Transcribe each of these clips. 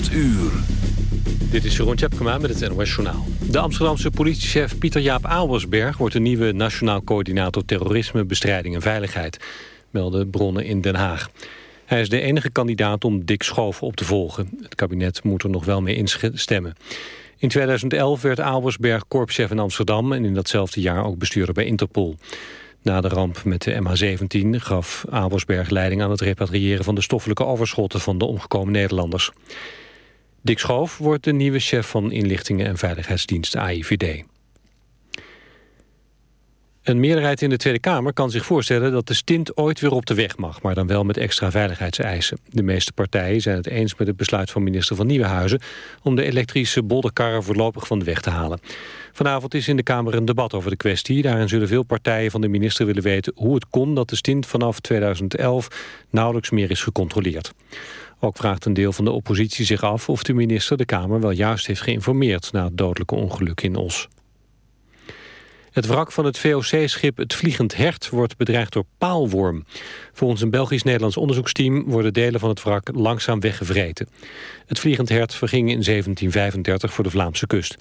8 uur. Dit is Jeroen Tjepkema met het NOS Journaal. De Amsterdamse politiechef Pieter-Jaap Aalbersberg... wordt de nieuwe Nationaal Coördinator Terrorisme, Bestrijding en Veiligheid... melden bronnen in Den Haag. Hij is de enige kandidaat om Dick Schoof op te volgen. Het kabinet moet er nog wel mee instemmen. In 2011 werd Aalbersberg korpschef in Amsterdam... en in datzelfde jaar ook bestuurder bij Interpol. Na de ramp met de MH17 gaf Abelsberg leiding aan het repatriëren van de stoffelijke overschotten van de omgekomen Nederlanders. Dick Schoof wordt de nieuwe chef van inlichtingen en veiligheidsdienst AIVD. Een meerderheid in de Tweede Kamer kan zich voorstellen dat de stint ooit weer op de weg mag, maar dan wel met extra veiligheidseisen. De meeste partijen zijn het eens met het besluit van minister van Nieuwenhuizen om de elektrische bolderkarren voorlopig van de weg te halen. Vanavond is in de Kamer een debat over de kwestie. Daarin zullen veel partijen van de minister willen weten hoe het kon dat de stint vanaf 2011 nauwelijks meer is gecontroleerd. Ook vraagt een deel van de oppositie zich af of de minister de Kamer wel juist heeft geïnformeerd na het dodelijke ongeluk in Os. Het wrak van het VOC-schip Het Vliegend Hert wordt bedreigd door paalworm. Volgens een Belgisch-Nederlands onderzoeksteam worden delen van het wrak langzaam weggevreten. Het Vliegend Hert verging in 1735 voor de Vlaamse kust.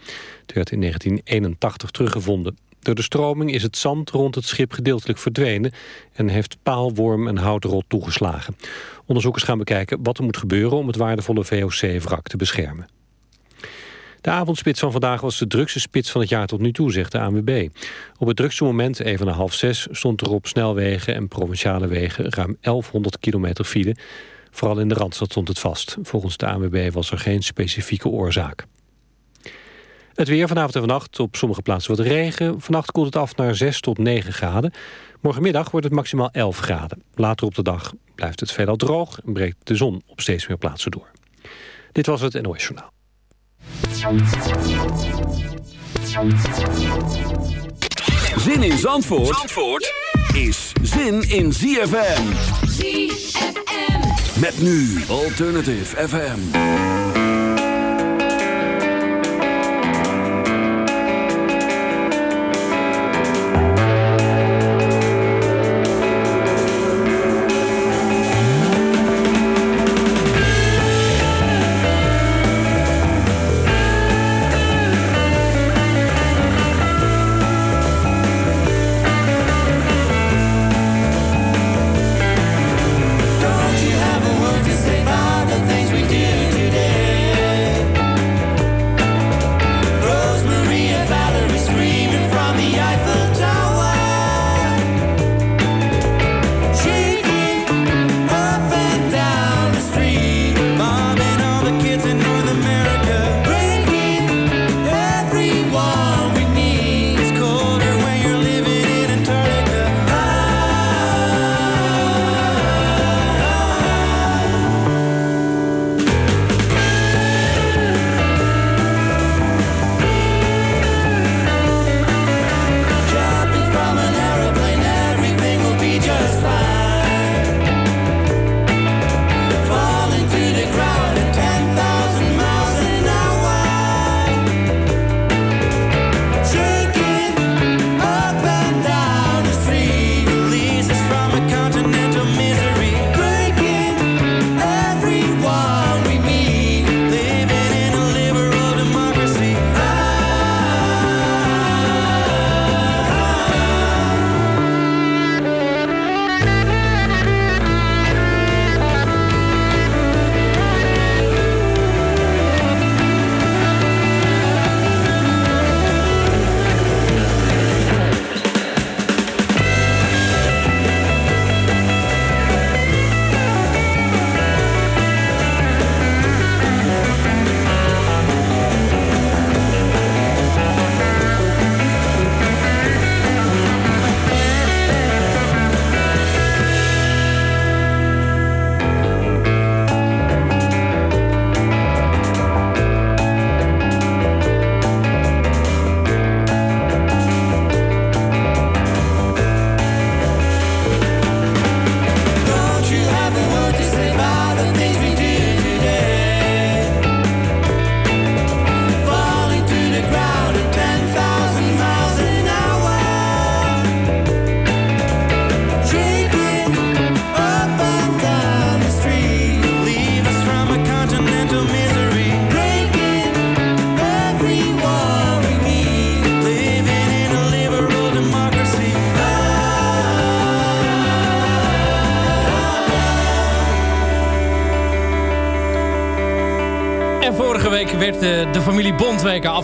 Het werd in 1981 teruggevonden. Door de stroming is het zand rond het schip gedeeltelijk verdwenen... en heeft paalworm en houtrot toegeslagen. Onderzoekers gaan bekijken wat er moet gebeuren... om het waardevolle VOC-wrak te beschermen. De avondspits van vandaag was de drukste spits van het jaar tot nu toe, zegt de ANWB. Op het drukste moment, even na half zes, stond er op snelwegen en provinciale wegen ruim 1100 kilometer file. Vooral in de Randstad stond het vast. Volgens de ANWB was er geen specifieke oorzaak. Het weer vanavond en vannacht op sommige plaatsen wat regen. Vannacht koelt het af naar 6 tot 9 graden. Morgenmiddag wordt het maximaal 11 graden. Later op de dag blijft het veelal droog en breekt de zon op steeds meer plaatsen door. Dit was het NOS Journaal. Zin in Zandvoort, Zandvoort is zin in ZFM. ZFM. Met nu Alternative FM.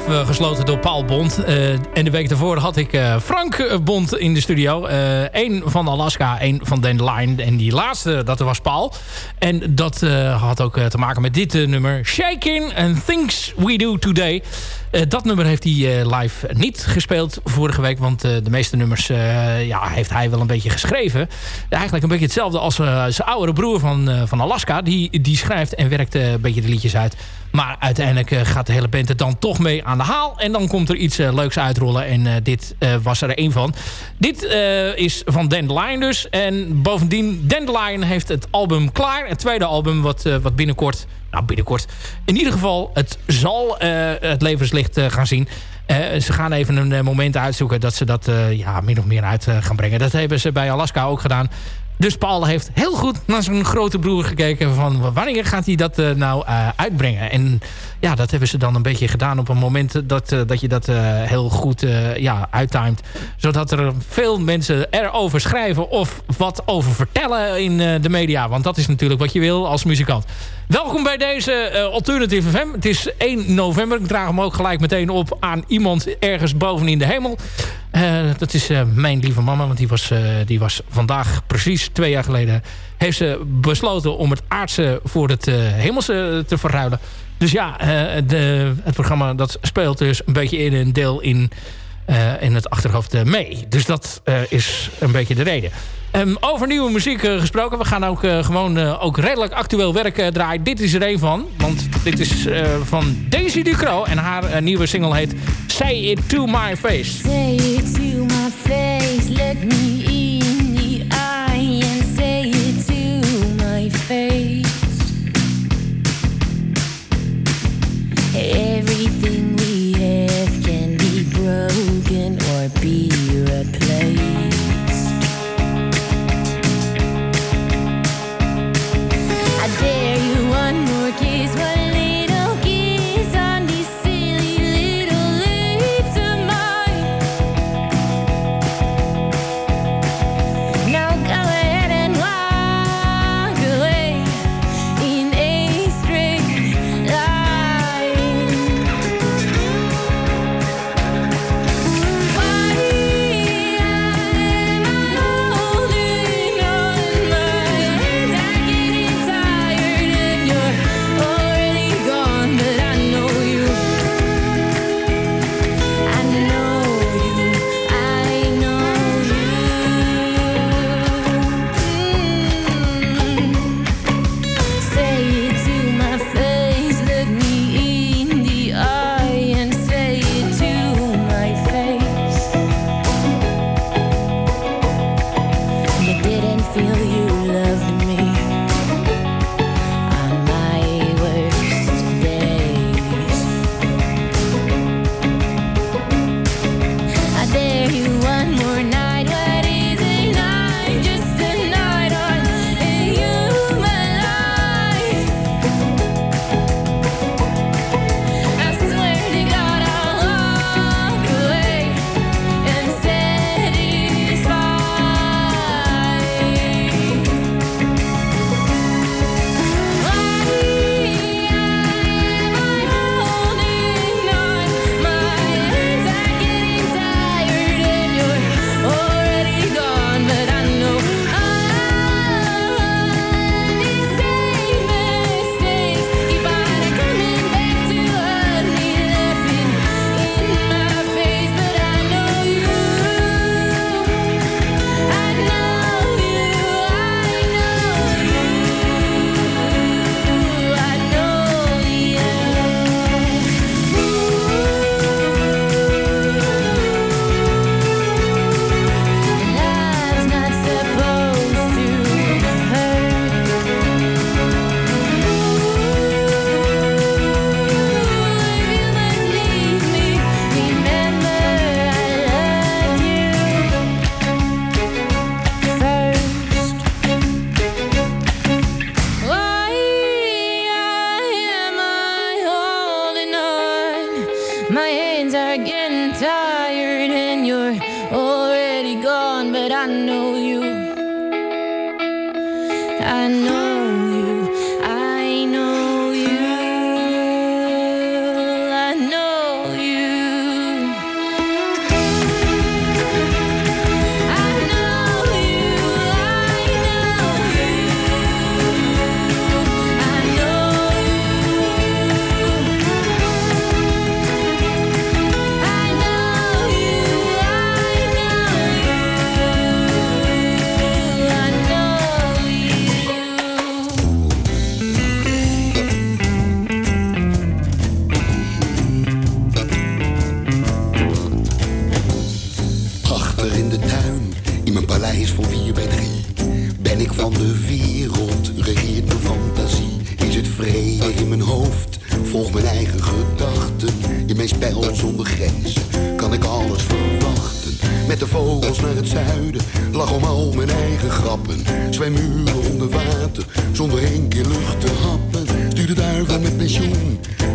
Afgesloten door Paul Bond. Uh, en de week daarvoor had ik uh, Frank Bond in de studio. Eén van Alaska, één van Dandelion. En die laatste, dat was Paul. En dat had ook te maken met dit nummer. Shaking and Things We Do Today. Dat nummer heeft hij live niet gespeeld vorige week. Want de meeste nummers ja, heeft hij wel een beetje geschreven. Eigenlijk een beetje hetzelfde als zijn oudere broer van, van Alaska. Die, die schrijft en werkt een beetje de liedjes uit. Maar uiteindelijk gaat de hele band er dan toch mee aan de haal. En dan komt er iets leuks uitrollen. En dit was er één van. Dit is van Dandelion dus. En bovendien, Dandelion heeft het album klaar. Het tweede album wat, wat binnenkort... Nou, binnenkort. In ieder geval, het zal het levenslicht gaan zien. ze gaan even een moment uitzoeken dat ze dat ja, min of meer uit gaan brengen. Dat hebben ze bij Alaska ook gedaan. Dus Paul heeft heel goed naar zijn grote broer gekeken... van wanneer gaat hij dat nou uitbrengen. En ja, dat hebben ze dan een beetje gedaan op een moment... dat, dat je dat heel goed ja, uittimed. Zodat er veel mensen erover schrijven... of wat over vertellen in de media. Want dat is natuurlijk wat je wil als muzikant. Welkom bij deze Alternative FM. Het is 1 november. Ik draag hem ook gelijk meteen op aan iemand ergens boven in de hemel. dat is mijn lieve mama, want die was, die was vandaag precies twee jaar geleden... heeft ze besloten om het aardse voor het uh, hemelse te verruilen. Dus ja, uh, de, het programma dat speelt dus een beetje in een deel in, uh, in het achterhoofd mee. Dus dat is een beetje de reden. Um, over nieuwe muziek gesproken. We gaan ook gewoon ook redelijk actueel werk draaien. Dit is er een van. Want dit is van Daisy Ducro. En haar nieuwe single heet Say It To My Face. Say it to my face. Let me Everything be replaced.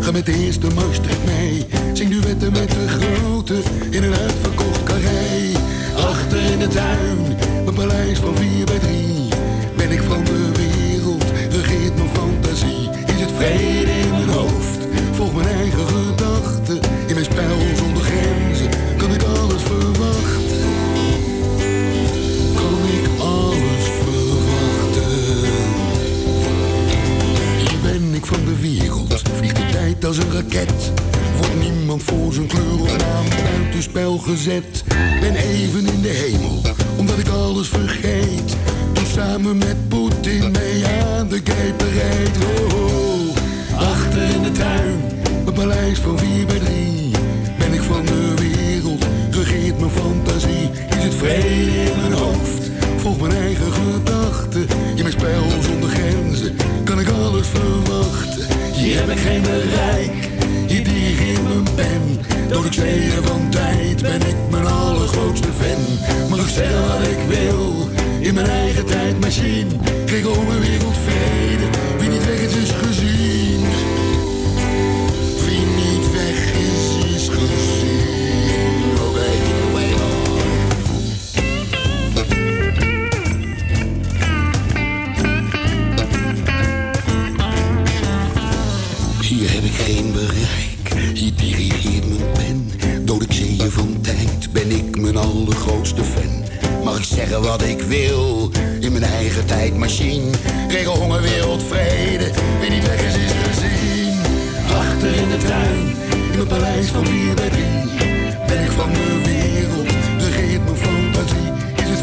Ga met de eerste Maastricht mee. Zing duetten met de grote,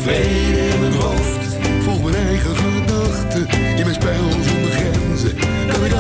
vrede in mijn hoofd, volg mijn eigen gedachten. In mijn spel zonder grenzen, kan ik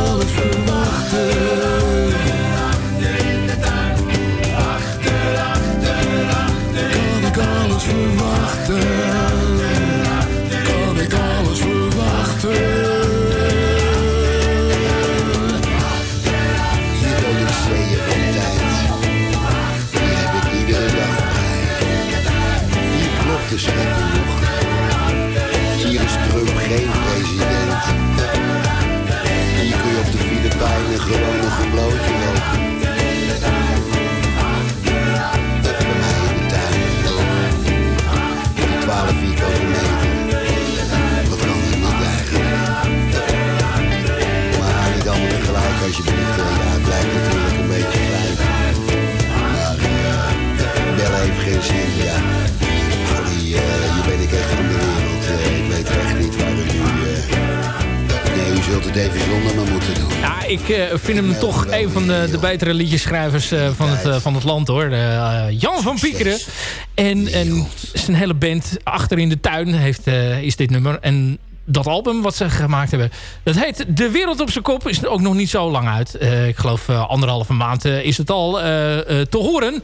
Me moeten doen. Ja, ik eh, vind hem toch een van de, de betere liedjeschrijvers eh, van, het, eh, van het land hoor. Jan van Piekeren. En, en zijn hele band achter in de tuin heeft, is dit nummer. En dat album wat ze gemaakt hebben. Dat heet De Wereld op zijn kop. Is ook nog niet zo lang uit. Ik geloof uh, anderhalve maand uh, is het al te horen.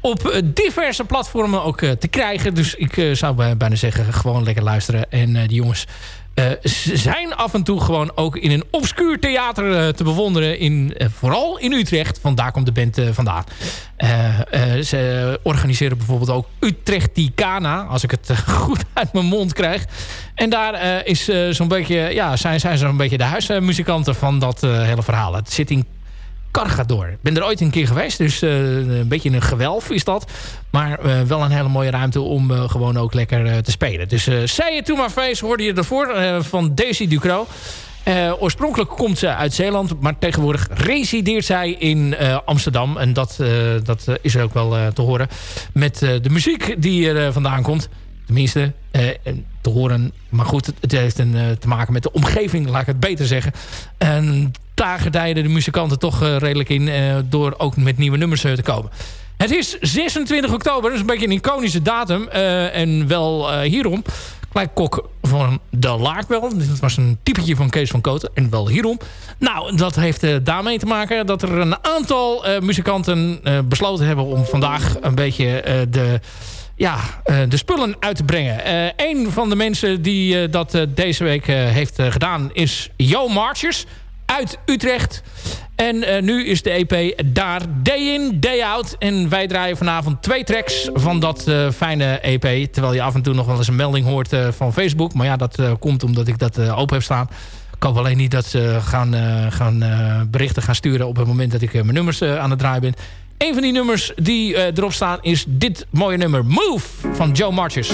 Op diverse platformen ook te krijgen. Dus ik zou bijna zeggen gewoon lekker luisteren. En die jongens uh, zijn af en toe gewoon ook in een obscuur theater uh, te bewonderen. In, uh, vooral in Utrecht. Vandaar komt de band vandaan. ze organiseren bijvoorbeeld ook Utrechticana. Als ik het goed uit mijn mond krijg. En daar is zo'n beetje, ja, zijn, zijn ze zo'n beetje de huismuzikanten van dat hele verhaal. Het zit in Cargador. Ik ben er ooit een keer geweest, dus uh, een beetje een gewelf is dat. Maar uh, wel een hele mooie ruimte om uh, gewoon ook lekker te spelen. Dus Say It To My Face hoorde je ervoor van Daisy Ducro. oorspronkelijk komt ze uit Zeeland, maar tegenwoordig resideert zij in Amsterdam. En dat, dat is ook wel te horen met de muziek die er vandaan komt. Tenminste, te horen. Maar goed, het heeft een, te maken met de omgeving, laat ik het beter zeggen. En daar gedijden de muzikanten toch uh, redelijk in... Uh, door ook met nieuwe nummers uh, te komen. Het is 26 oktober, is een beetje een iconische datum. en wel hierom. Kok van de Laak wel. Dat was een typetje van Kees van Koten. En wel hierom. Nou, dat heeft daarmee te maken dat er een aantal muzikanten besloten hebben... om vandaag een beetje de ja, de spullen uit te brengen. Een van de mensen die dat deze week heeft gedaan is Jo Marchers uit Utrecht. En nu is de EP daar Day In, Day Out. En wij draaien vanavond twee tracks van dat fijne EP. Terwijl je af en toe nog wel eens een melding hoort van Facebook. Maar ja, dat komt omdat ik dat open heb staan. Ik hoop alleen niet dat ze gaan, gaan berichten gaan sturen... op het moment dat ik mijn nummers aan het draaien ben. Een van die nummers die erop staan is dit mooie nummer. Move van Joe Marches.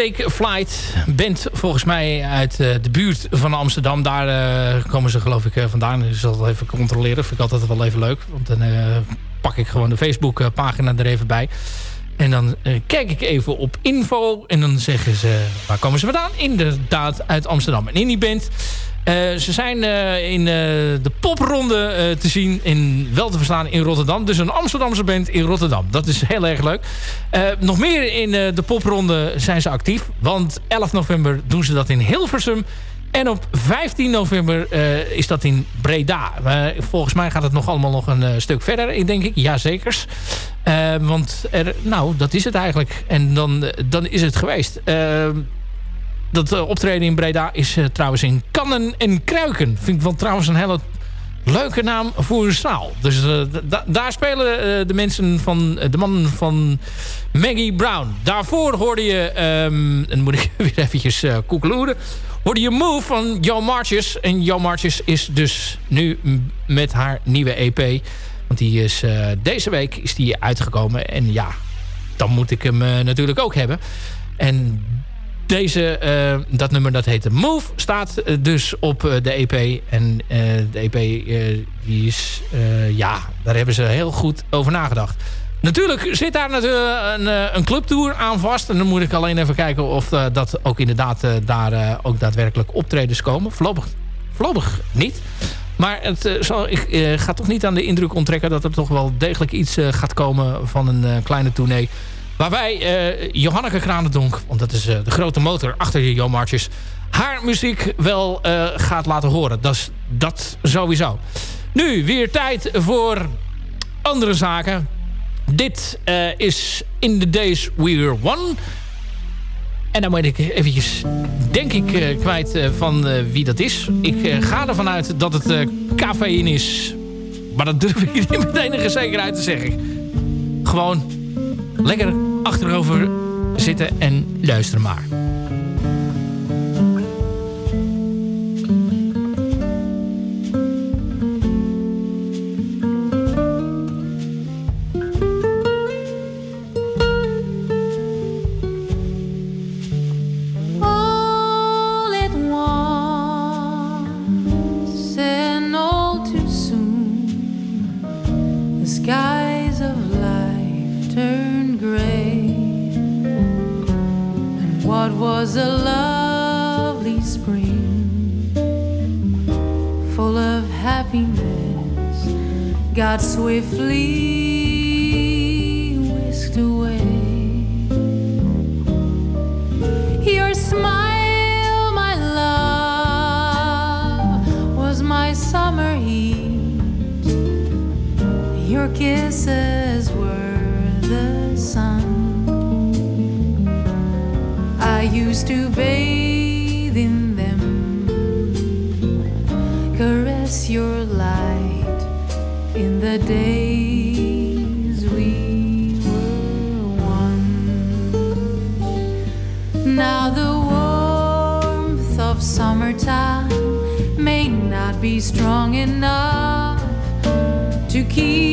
Take Flight. Band volgens mij uit de buurt van Amsterdam. Daar komen ze geloof ik vandaan. Ik zal even controleren. Vind ik altijd wel even leuk. Want dan pak ik gewoon de Facebook pagina er even bij. En dan kijk ik even op info. En dan zeggen ze, waar komen ze vandaan? Inderdaad uit Amsterdam. En in die eh, ze zijn uh, in uh, de popronde te zien, in, wel te verstaan in Rotterdam. Dus een Amsterdamse band in Rotterdam. Dat is heel erg leuk. nog meer in de popronde zijn ze actief. Want 11 november doen ze dat in Hilversum. En op 15 november is dat in Breda. volgens mij gaat het nog allemaal nog een stuk verder, denk ik. Jazekers. want er, nou, dat is het eigenlijk. En dan, dan is het geweest dat uh, optreden in Breda is uh, trouwens in Kannen en Kruiken. Vind ik wel trouwens een hele leuke naam voor een zaal. Dus uh, daar spelen de mensen van de man van Maggie Brown. Daarvoor hoorde je, um, en moet ik weer eventjes uh, koekeloeren, hoorde je Move van Jo Marches. En Jo Marches is dus nu met haar nieuwe EP. Want die is deze week is die uitgekomen. En ja, dan moet ik hem natuurlijk ook hebben. En deze, uh, dat nummer dat heet Move staat uh, dus op uh, de EP. En de EP die is, ja, daar hebben ze heel goed over nagedacht. Natuurlijk zit daar een, een clubtour aan vast. En dan moet ik alleen even kijken of dat ook inderdaad daar ook daadwerkelijk optredens komen. Voorlopig, voorlopig niet. Maar het zal, ik ga toch niet aan de indruk onttrekken dat er toch wel degelijk iets gaat komen van een kleine tournee Waarbij uh, Johanneke Kranendonk, want dat is uh, de grote motor achter de haar muziek wel uh, gaat laten horen. Dat, is, dat sowieso. Nu, weer tijd voor andere zaken. Dit is In The Days We're One... En dan moet ik eventjes, denk ik, kwijt van wie dat is. Ik ga ervan uit dat het cafeïne is. Maar dat durf ik niet met enige zekerheid te zeggen. Gewoon lekker achterover zitten en luisteren maar. Swiftly whisked away. Your smile my love was my summer heat. Your kisses strong enough to keep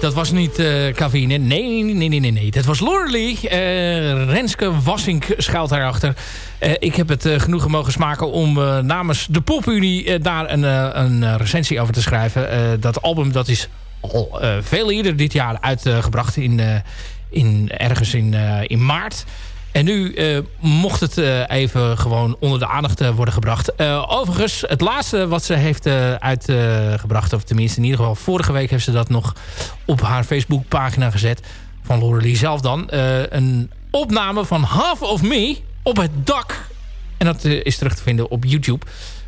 dat was niet eh Cavine. Nee, nee, nee, nee, nee. Dat was Loreley. Eh Renske Wassink schuilt daarachter. Eh ik heb het genoegen mogen smaken om namens de Popunie daar een, een recensie over te schrijven. Dat album dat is al veel eerder dit jaar uitgebracht. in, in, ergens in, in maart. En nu eh, mocht het eh, even gewoon onder de aandacht eh, worden gebracht. Overigens, het laatste wat ze heeft uitgebracht... of tenminste in ieder geval vorige week... heeft ze dat nog op haar Facebookpagina gezet. Van Lorelei zelf dan. Een opname van Half of Me op het dak. En dat is terug te vinden op YouTube.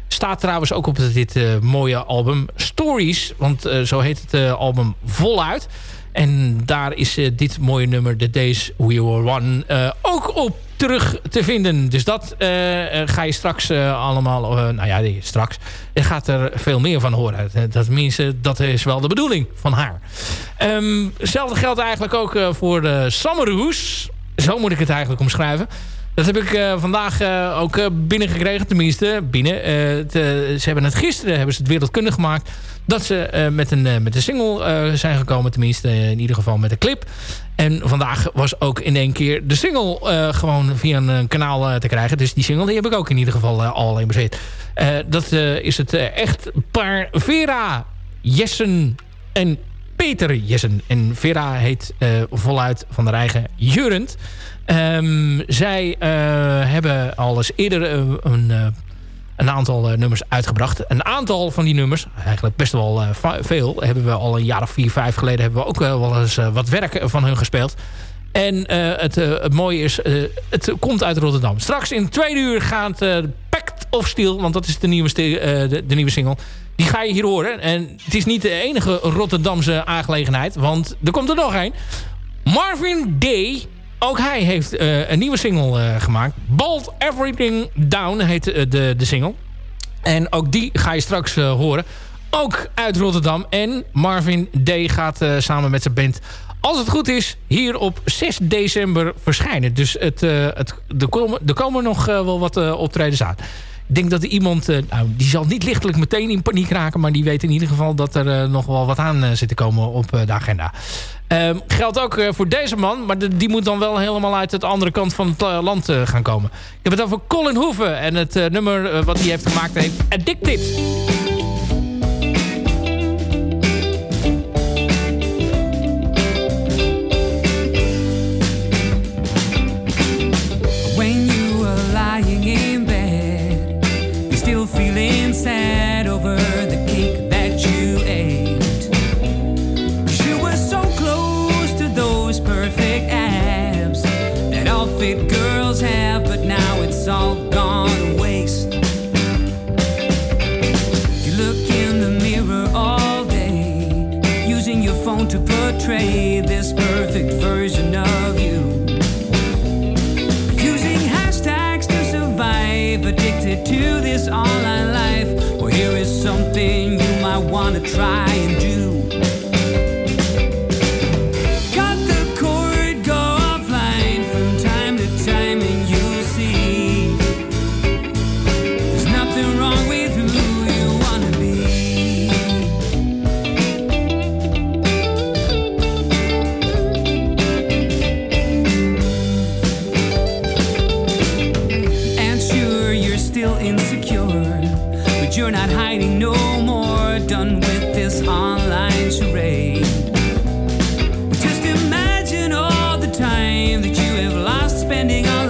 Staat trouwens ook op dit mooie album Stories. Want zo heet het album voluit. En daar is eh, dit mooie nummer, The Days We Were One, eh, ook op terug te vinden. Dus dat eh, ga je straks allemaal... nou ja, straks. Je gaat er veel meer van horen. Dat, tenminste, dat is wel de bedoeling van haar. Ehm, hetzelfde geldt eigenlijk ook voor de Summerhoes. Zo moet ik het eigenlijk omschrijven. Dat heb ik eh, vandaag eh, ook eh, binnengekregen. Tenminste, binnen. Ze hebben het gisteren hebben ze het wereldkundig gemaakt. Dat ze met, een, met een single zijn gekomen. Tenminste, in ieder geval met een clip. En vandaag was ook in één keer de single gewoon via een, kanaal te krijgen. Dus die single die heb ik ook in ieder geval al in bezit. Dat is het echt paar Vera Jessen en Peter Jessen. En Vera heet voluit van de eigen Jurend. Um, zij hebben al eens eerder een een aantal nummers uitgebracht. Een aantal van die nummers, eigenlijk best wel veel... hebben we al een jaar of vier, vijf geleden... hebben we ook wel eens wat werk van hun gespeeld. En het, mooie is, het komt uit Rotterdam. Straks in twee uur gaat Pact of Steel... want dat is de nieuwe, de, nieuwe single... die ga je hier horen. En het is niet de enige Rotterdamse aangelegenheid... want er komt er nog een. Marvin Day ook hij heeft uh, een nieuwe single uh, gemaakt. Bolt Everything Down heet uh, de, de single. En ook die ga je straks horen. Ook uit Rotterdam. En Marvin Day gaat samen met zijn band... als het goed is, hier op 6 december verschijnen. Dus het, het, er, komen, er komen nog wel wat optredens aan. Ik denk dat iemand, nou, die zal niet lichtelijk meteen in paniek raken... maar die weet in ieder geval dat er nog wel wat aan zit te komen op de agenda. Um, geldt ook voor deze man, maar die moet dan wel helemaal uit de andere kant van het land gaan komen. Ik heb het over Colin Hoeven en het nummer wat hij heeft gemaakt heet Addicted. To this online life. Well, here is something you might want to try secure, but you're not hiding no more. Done with this online charade. Just imagine all the time that you have lost spending on.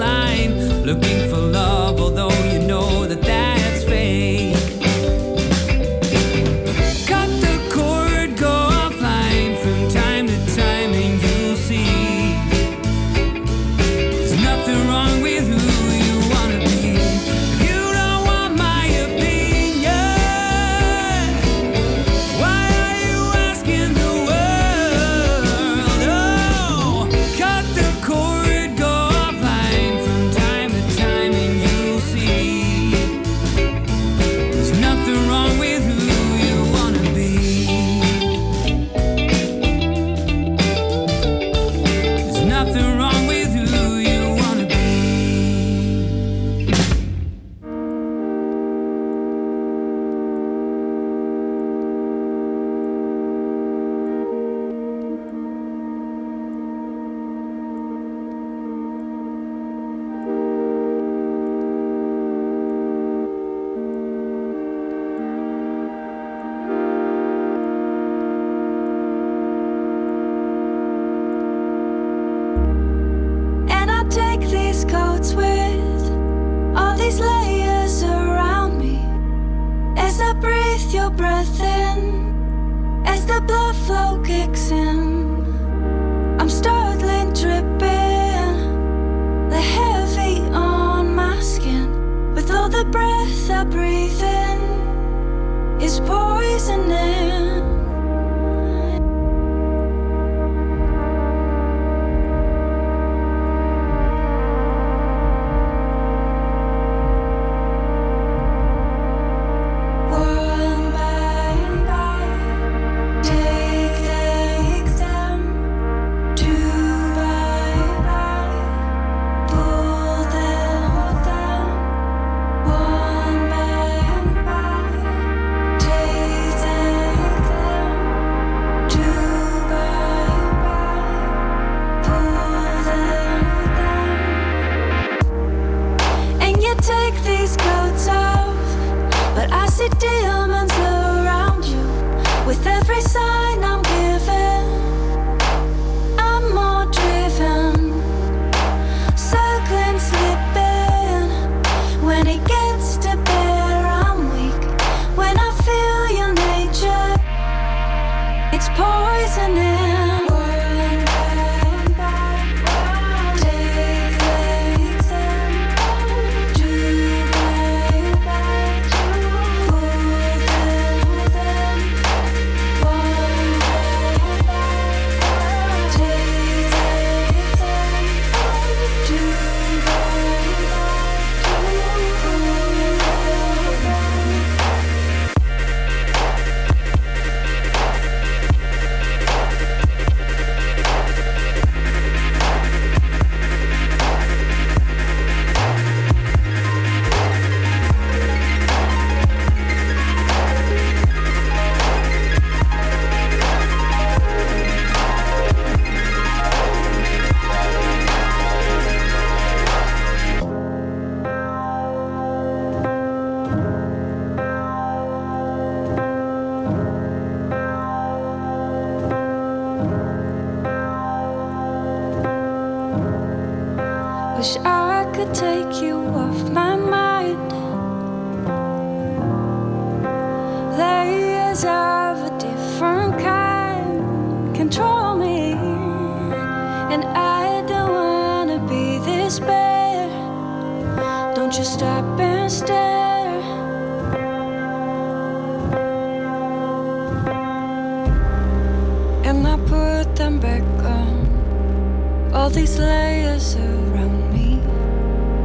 these layers around me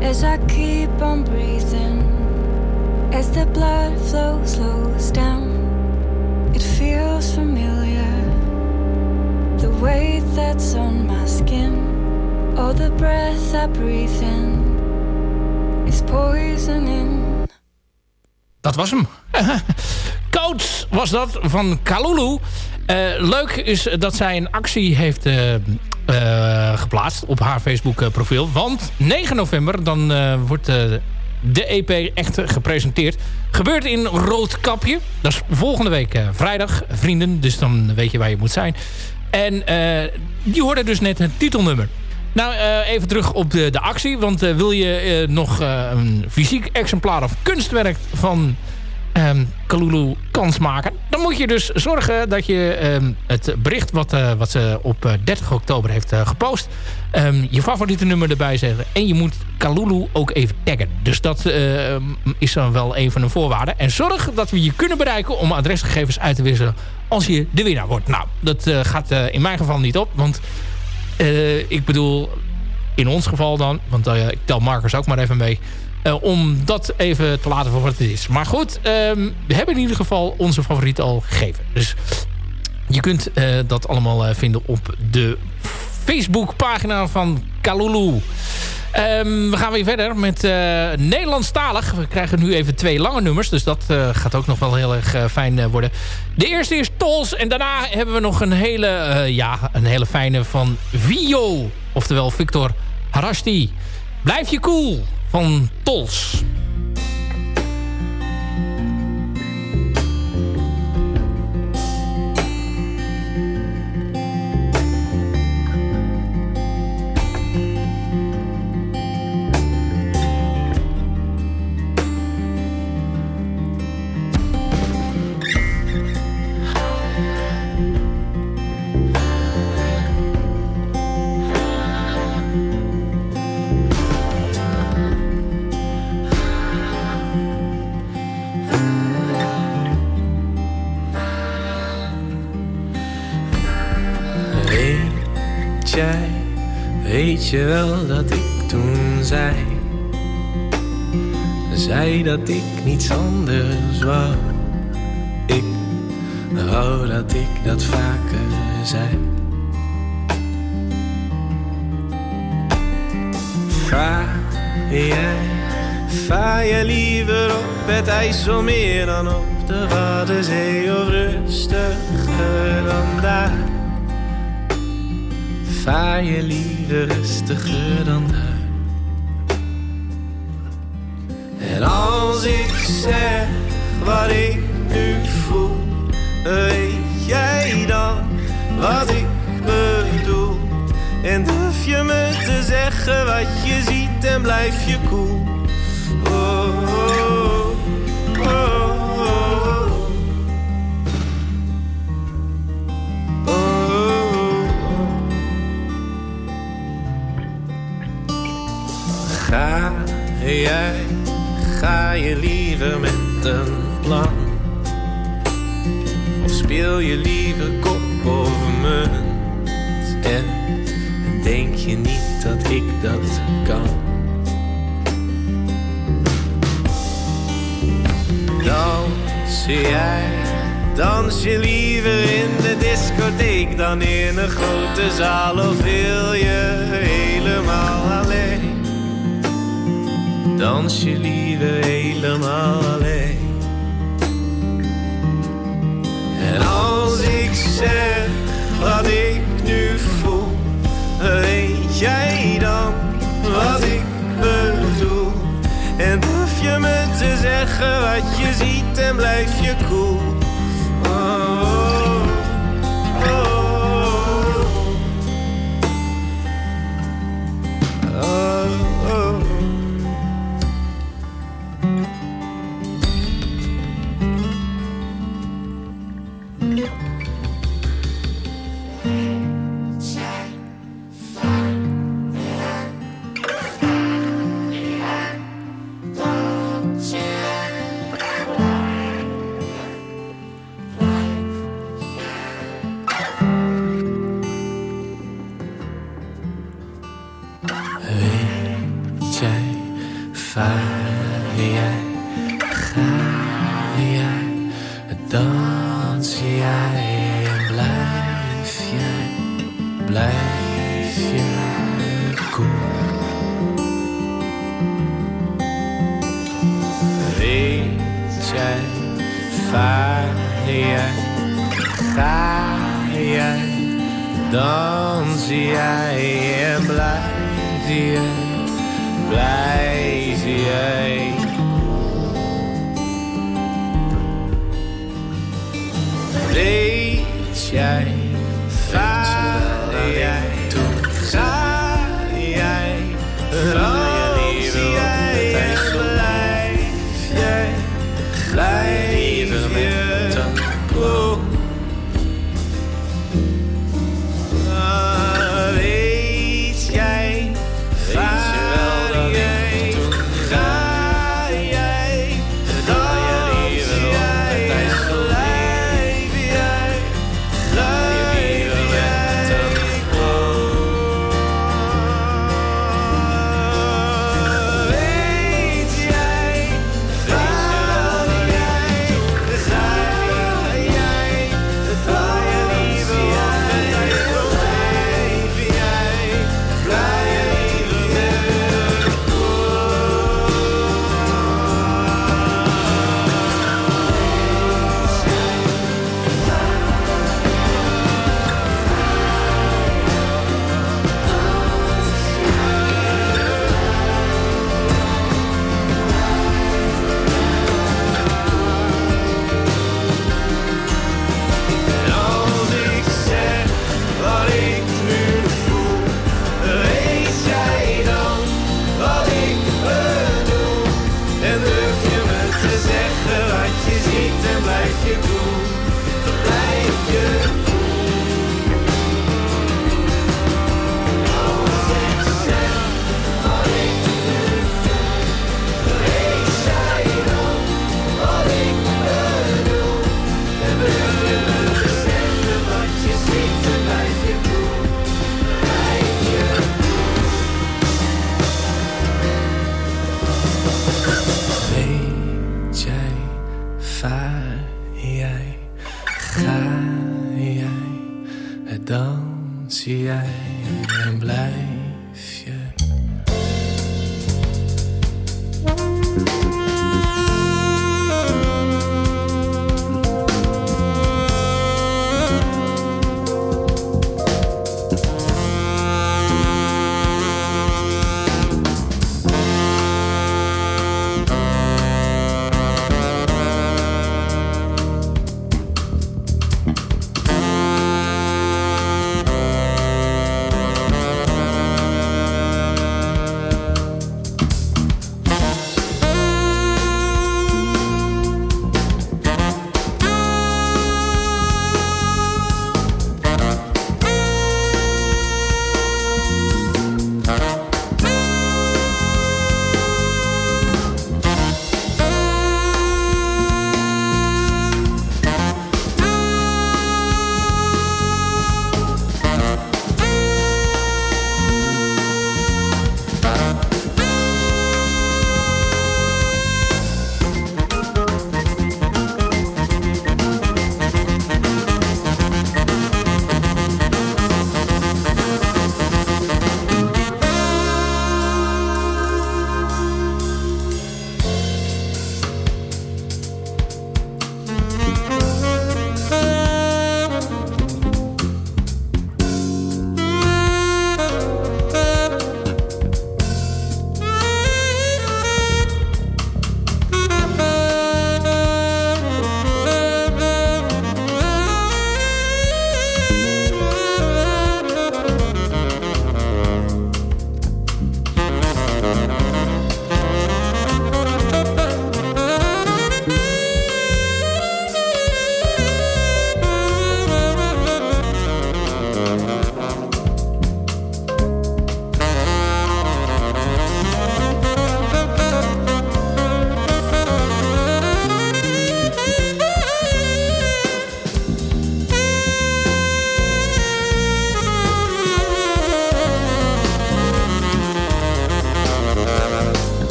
as I keep on breathing. As the blood flow slows down, it feels familiar. The weight that's on my skin, all the breath I breathe in is poisoning. Dat was hem. Coach was dat van Kalulu. Uh, leuk is dat zij een actie heeft uh, uh, eh, geplaatst op haar Facebook eh, profiel. Want 9 november dan eh, wordt de EP echt gepresenteerd. Gebeurt in Roodkapje. Dat is volgende week vrijdag, vrienden. Dus dan weet je waar je moet zijn. En die hoorde dus net het titelnummer. Nou, even terug op de, de actie. Want wil je nog een fysiek exemplaar of kunstwerk van ehm Kalulu kans maken... dan moet je dus zorgen dat je ehm, het bericht wat, eh, wat ze op eh, 30 oktober heeft eh, gepost... ehm, je favoriete nummer erbij zetten. En je moet Kalulu ook even taggen. Dus dat eh, is dan wel een van de voorwaarden. En zorg dat we je kunnen bereiken om adresgegevens uit te wisselen... als je de winnaar wordt. Nou, dat eh, gaat eh, in mijn geval niet op, want... Eh, ik bedoel, in ons geval dan, want eh, ik tel Marcus ook maar even mee... eh, om dat even te laten voor wat het is. Maar goed, ehm, we hebben in ieder geval onze favoriet al gegeven. Dus je kunt eh, dat allemaal vinden op de Facebookpagina van Kalulu. Ehm, we gaan weer verder met Nederlandstalig. We krijgen nu even twee lange nummers. Dus dat gaat ook nog wel heel erg fijn worden. De eerste is Tols. En daarna hebben we nog een hele, ja, een hele fijne van Vio. Oftewel Victor Harasti. Blijf je cool van Tols. Je wel dat ik toen zei Zei dat ik niets anders wou. Ik wou dat ik dat vaker zei. Ga jij, vaar je liever op het IJsselmeer dan op de Waddenzee of rustiger dan daar Vaar je liever rustiger dan daar. En als ik zeg wat ik nu voel, weet jij dan wat ik bedoel? En durf je me te zeggen wat je ziet en blijf je cool? Ga jij, ga je liever met een plan? Of speel je liever kop of munt? En denk je niet dat ik dat kan? Dans jij, dans je liever in de discotheek dan in een grote zaal? Of wil je helemaal alleen? Dans je liever helemaal alleen? En als ik zeg wat ik nu voel, weet jij dan wat ik bedoel? En durf je me te zeggen wat je ziet en blijf je cool? Vaar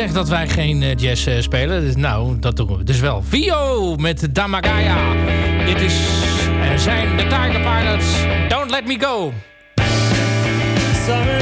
zegt dat wij geen eh, jazz eh, spelen. Dus, nou, dat doen we dus wel. Vio met Damagaya. Dit is, zijn de Tiger Pilots. Don't let me go. Summer,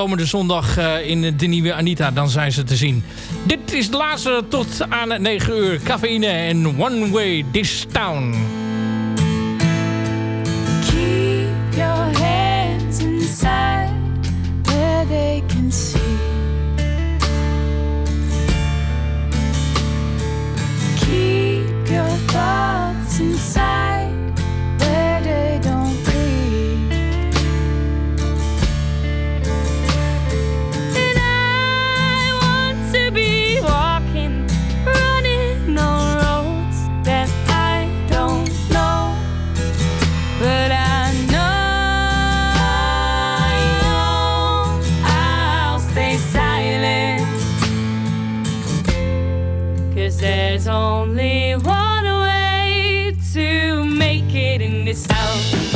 komende zondag eh, in de nieuwe Anita. Dan zijn ze te zien. Dit is de laatste tot aan 9 uur. Cafeïne en One Way Distown. Town. There's only one way to make it in this house.